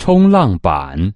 冲浪板。